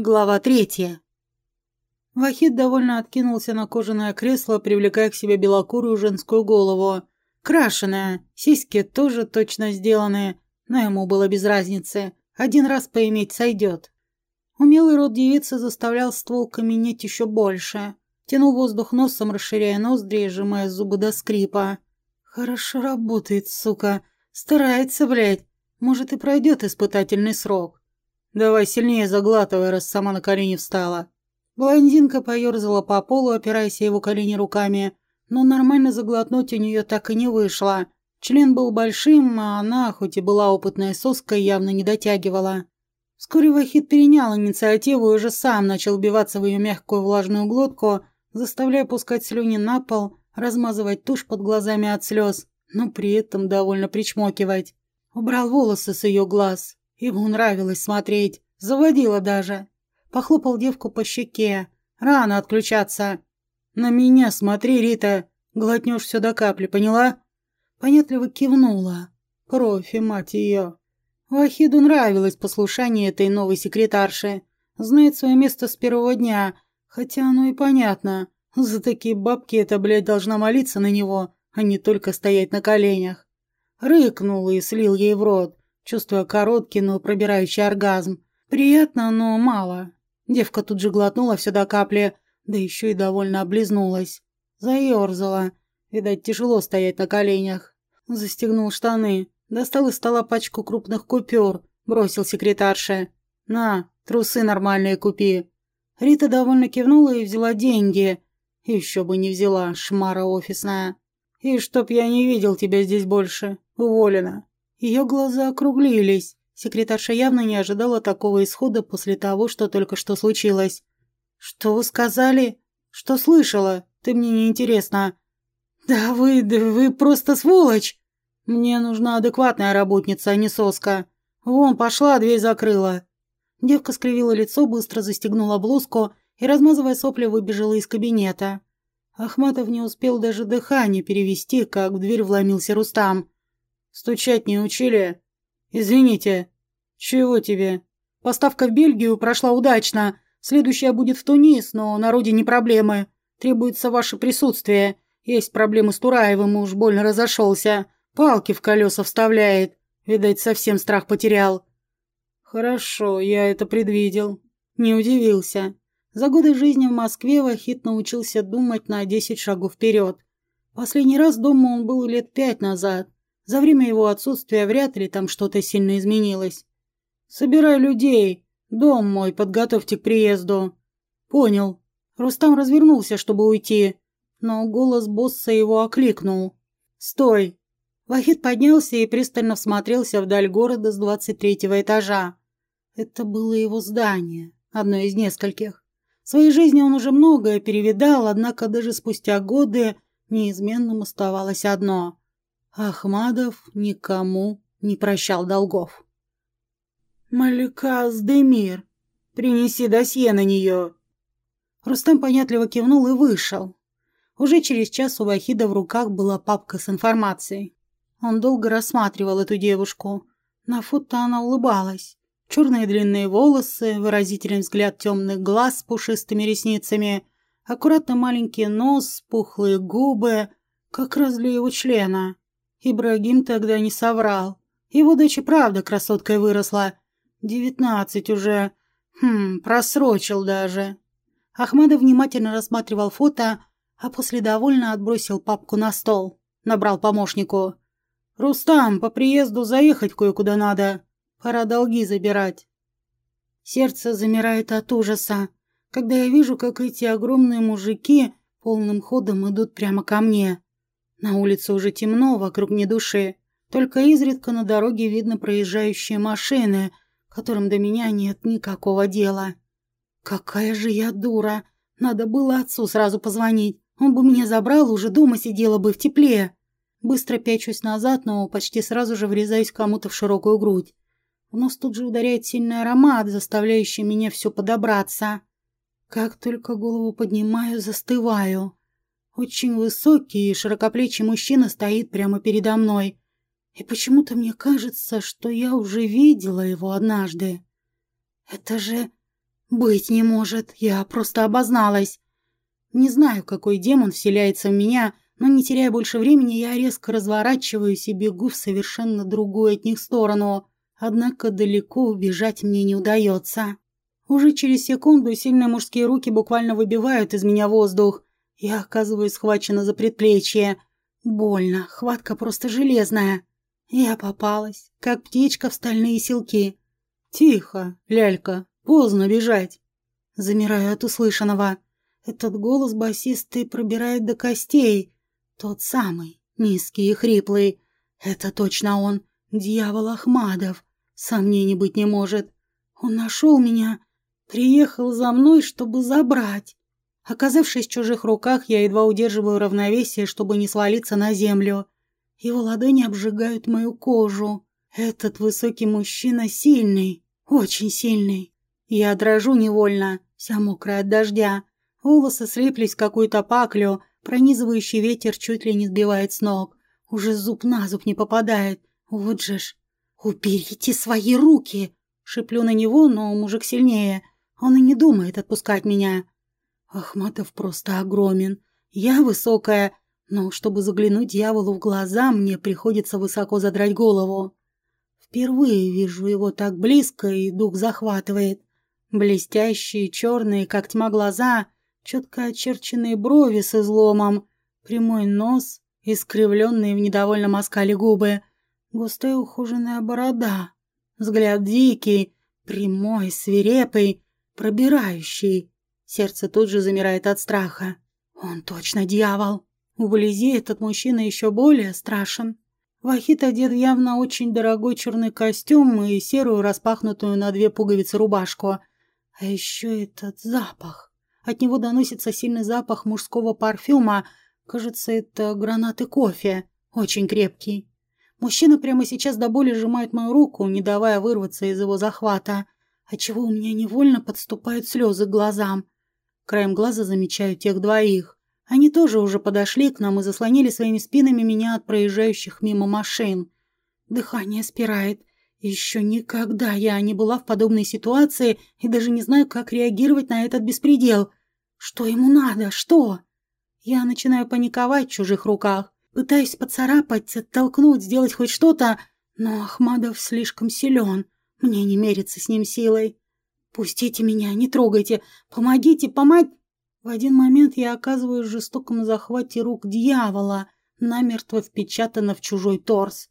Глава третья. Вахид довольно откинулся на кожаное кресло, привлекая к себе белокурую женскую голову. Крашеная, сиськи тоже точно сделанные, но ему было без разницы. Один раз поиметь сойдет. Умелый рот девицы заставлял ствол каменеть еще больше. Тянул воздух носом, расширяя ноздри и сжимая зубы до скрипа. Хорошо работает, сука. Старается, блядь. Может, и пройдет испытательный срок. «Давай сильнее заглатывай, раз сама на колени встала». Блондинка поерзала по полу, опираясь его колени руками, но нормально заглотнуть у нее так и не вышло. Член был большим, а она, хоть и была опытной соской, явно не дотягивала. Вскоре Вахид перенял инициативу и уже сам начал убиваться в ее мягкую влажную глотку, заставляя пускать слюни на пол, размазывать тушь под глазами от слез, но при этом довольно причмокивать. Убрал волосы с ее глаз, Ему нравилось смотреть, заводила даже. Похлопал девку по щеке. Рано отключаться. На меня смотри, Рита. Глотнешь все до капли, поняла? Понятливо кивнула. Профи, мать ее. Вахиду нравилось послушание этой новой секретарши. Знает свое место с первого дня. Хотя оно и понятно. За такие бабки эта, блядь, должна молиться на него, а не только стоять на коленях. Рыкнул и слил ей в рот чувствуя короткий, но пробирающий оргазм. Приятно, но мало. Девка тут же глотнула все до капли, да еще и довольно облизнулась. Заерзала. Видать, тяжело стоять на коленях. Застегнул штаны, достал из стола пачку крупных купюр, бросил секретарше. «На, трусы нормальные купи». Рита довольно кивнула и взяла деньги. Еще бы не взяла, шмара офисная. «И чтоб я не видел тебя здесь больше. Уволена». Ее глаза округлились. Секретарша явно не ожидала такого исхода после того, что только что случилось. «Что вы сказали? Что слышала? Ты мне не интересна». «Да вы, да вы просто сволочь!» «Мне нужна адекватная работница, а не соска. Вон, пошла, дверь закрыла». Девка скривила лицо, быстро застегнула блузку и, размазывая сопли, выбежала из кабинета. Ахматов не успел даже дыхание перевести, как в дверь вломился Рустам. Стучать не учили? Извините. Чего тебе? Поставка в Бельгию прошла удачно. Следующая будет в Тунис, но на родине проблемы. Требуется ваше присутствие. Есть проблемы с Тураевым, уж больно разошелся. Палки в колеса вставляет. Видать, совсем страх потерял. Хорошо, я это предвидел. Не удивился. За годы жизни в Москве Вахит научился думать на десять шагов вперед. Последний раз дома он был лет пять назад. За время его отсутствия вряд ли там что-то сильно изменилось. «Собирай людей. Дом мой подготовьте к приезду». «Понял». Рустам развернулся, чтобы уйти, но голос босса его окликнул. «Стой!» Вахид поднялся и пристально всмотрелся вдаль города с двадцать третьего этажа. Это было его здание, одно из нескольких. В своей жизни он уже многое перевидал, однако даже спустя годы неизменным оставалось одно Ахмадов никому не прощал долгов. «Малика Аздемир, принеси досье на нее!» Рустам понятливо кивнул и вышел. Уже через час у Вахида в руках была папка с информацией. Он долго рассматривал эту девушку. На фото она улыбалась. Черные длинные волосы, выразительный взгляд темных глаз с пушистыми ресницами, аккуратно маленький нос, пухлые губы, как раз для его члена. Ибрагим тогда не соврал. Его дочь правда красоткой выросла. Девятнадцать уже. Хм, просрочил даже. Ахмедов внимательно рассматривал фото, а после довольно отбросил папку на стол. Набрал помощнику. «Рустам, по приезду заехать кое-куда надо. Пора долги забирать». Сердце замирает от ужаса, когда я вижу, как эти огромные мужики полным ходом идут прямо ко мне. На улице уже темно, вокруг не души. Только изредка на дороге видно проезжающие машины, которым до меня нет никакого дела. Какая же я дура! Надо было отцу сразу позвонить. Он бы меня забрал, уже дома сидела бы в тепле. Быстро пячусь назад, но почти сразу же врезаюсь кому-то в широкую грудь. В нос тут же ударяет сильный аромат, заставляющий меня все подобраться. Как только голову поднимаю, застываю. Очень высокий и широкоплечий мужчина стоит прямо передо мной. И почему-то мне кажется, что я уже видела его однажды. Это же «Быть не может, я просто обозналась». Не знаю, какой демон вселяется в меня, но не теряя больше времени, я резко разворачиваюсь и бегу в совершенно другую от них сторону. Однако далеко убежать мне не удается. Уже через секунду сильные мужские руки буквально выбивают из меня воздух. Я оказываюсь схвачена за предплечье. Больно, хватка просто железная. Я попалась, как птичка в стальные селки. «Тихо, лялька, поздно бежать». Замираю от услышанного. Этот голос басисты пробирает до костей. Тот самый, низкий и хриплый. Это точно он, дьявол Ахмадов. Сомнений быть не может. Он нашел меня, приехал за мной, чтобы забрать. Оказавшись в чужих руках, я едва удерживаю равновесие, чтобы не свалиться на землю. Его ладони обжигают мою кожу. Этот высокий мужчина сильный, очень сильный. Я дрожу невольно, вся мокрая от дождя. Волосы слиплись в какую-то паклю, пронизывающий ветер чуть ли не сбивает с ног. Уже зуб на зуб не попадает. Вот же ж. «Уберите свои руки!» Шиплю на него, но мужик сильнее. Он и не думает отпускать меня. Ахматов просто огромен. Я высокая, но чтобы заглянуть дьяволу в глаза, мне приходится высоко задрать голову. Впервые вижу его так близко, и дух захватывает. Блестящие, черные, как тьма глаза, четко очерченные брови с изломом, прямой нос, искривленные в недовольном оскале губы, густая ухоженная борода, взгляд дикий, прямой, свирепый, пробирающий. Сердце тут же замирает от страха. Он точно дьявол. Вблизи этот мужчина еще более страшен. Вахит одет явно очень дорогой черный костюм и серую распахнутую на две пуговицы рубашку. А еще этот запах. От него доносится сильный запах мужского парфюма. Кажется, это гранаты кофе. Очень крепкий. Мужчина прямо сейчас до боли сжимает мою руку, не давая вырваться из его захвата, отчего у меня невольно подступают слезы к глазам. Краем глаза замечаю тех двоих. Они тоже уже подошли к нам и заслонили своими спинами меня от проезжающих мимо машин. Дыхание спирает. Еще никогда я не была в подобной ситуации и даже не знаю, как реагировать на этот беспредел. Что ему надо? Что? Я начинаю паниковать в чужих руках. Пытаюсь поцарапать, оттолкнуть, сделать хоть что-то, но Ахмадов слишком силен. Мне не мериться с ним силой. «Пустите меня, не трогайте! Помогите, помогите!» В один момент я оказываюсь в жестоком захвате рук дьявола, намертво впечатана в чужой торс.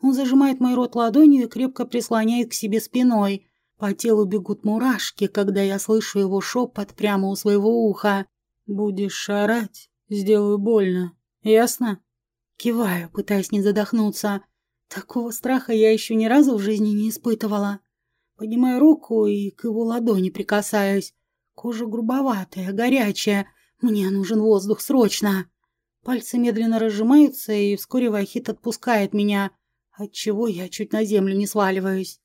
Он зажимает мой рот ладонью и крепко прислоняет к себе спиной. По телу бегут мурашки, когда я слышу его шепот прямо у своего уха. «Будешь орать, сделаю больно. Ясно?» Киваю, пытаясь не задохнуться. Такого страха я еще ни разу в жизни не испытывала. Поднимаю руку и к его ладони прикасаюсь. Кожа грубоватая, горячая. Мне нужен воздух срочно. Пальцы медленно разжимаются, и вскоре Вахит отпускает меня, отчего я чуть на землю не сваливаюсь.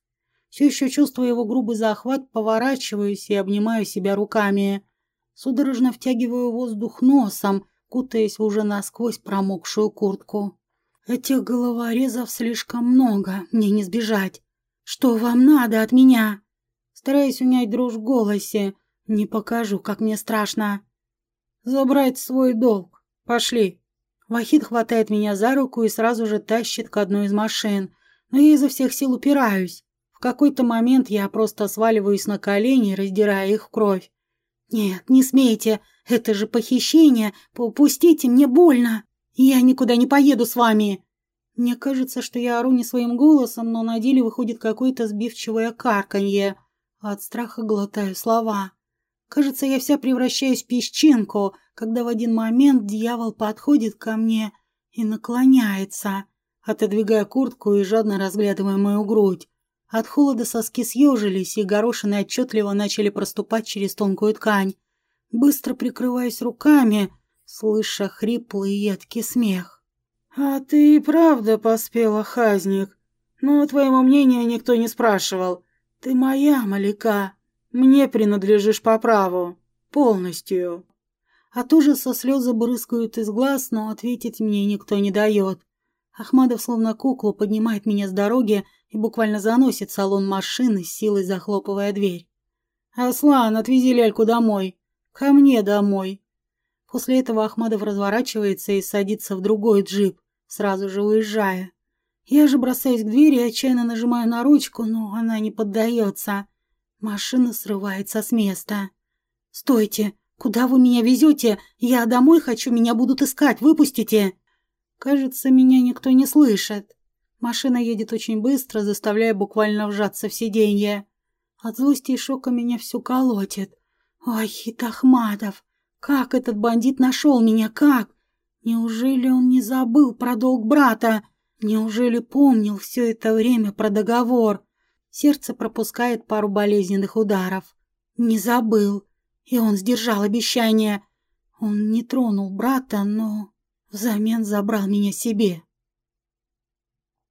Все еще чувствуя его грубый захват, поворачиваюсь и обнимаю себя руками. Судорожно втягиваю воздух носом, кутаясь уже насквозь промокшую куртку. Этих головорезов слишком много, мне не сбежать. Что вам надо от меня? Стараюсь унять дрожь в голосе, не покажу, как мне страшно. Забрать свой долг. Пошли. Вахид хватает меня за руку и сразу же тащит к одной из машин, но я изо всех сил упираюсь. В какой-то момент я просто сваливаюсь на колени, раздирая их кровь. «Нет, не смейте, это же похищение, попустите, мне больно. Я никуда не поеду с вами». Мне кажется, что я ору не своим голосом, но на деле выходит какое-то сбивчивое карканье. От страха глотаю слова. Кажется, я вся превращаюсь в песчинку, когда в один момент дьявол подходит ко мне и наклоняется, отодвигая куртку и жадно разглядывая мою грудь. От холода соски съежились, и горошины отчетливо начали проступать через тонкую ткань. Быстро прикрываясь руками, слыша хриплый и едкий смех. «А ты и правда поспела, Хазник. Но твоего мнения никто не спрашивал. Ты моя, Маляка. Мне принадлежишь по праву. Полностью. От ужаса слезы брызгают из глаз, но ответить мне никто не дает. Ахмадов словно куклу поднимает меня с дороги и буквально заносит салон машины, силой захлопывая дверь. «Аслан, отвези ляльку домой. Ко мне домой». После этого Ахмадов разворачивается и садится в другой джип, сразу же уезжая. Я же бросаюсь к двери и отчаянно нажимаю на ручку, но она не поддается. Машина срывается с места. «Стойте! Куда вы меня везете? Я домой хочу, меня будут искать, выпустите!» Кажется, меня никто не слышит. Машина едет очень быстро, заставляя буквально вжаться в сиденье. От злости и шока меня все колотит. Ой, Хитахматов, как этот бандит нашел меня, как? Неужели он не забыл про долг брата? Неужели помнил все это время про договор? Сердце пропускает пару болезненных ударов. Не забыл. И он сдержал обещание. Он не тронул брата, но взамен забрал меня себе.